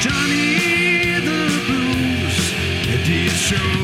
Johnny the Blues, it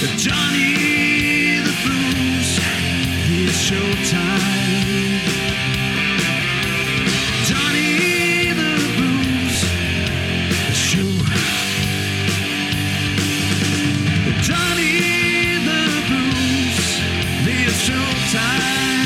Johnny the Blues, it's showtime. Johnny the Blues, it's show. Johnny the Blues, it's showtime.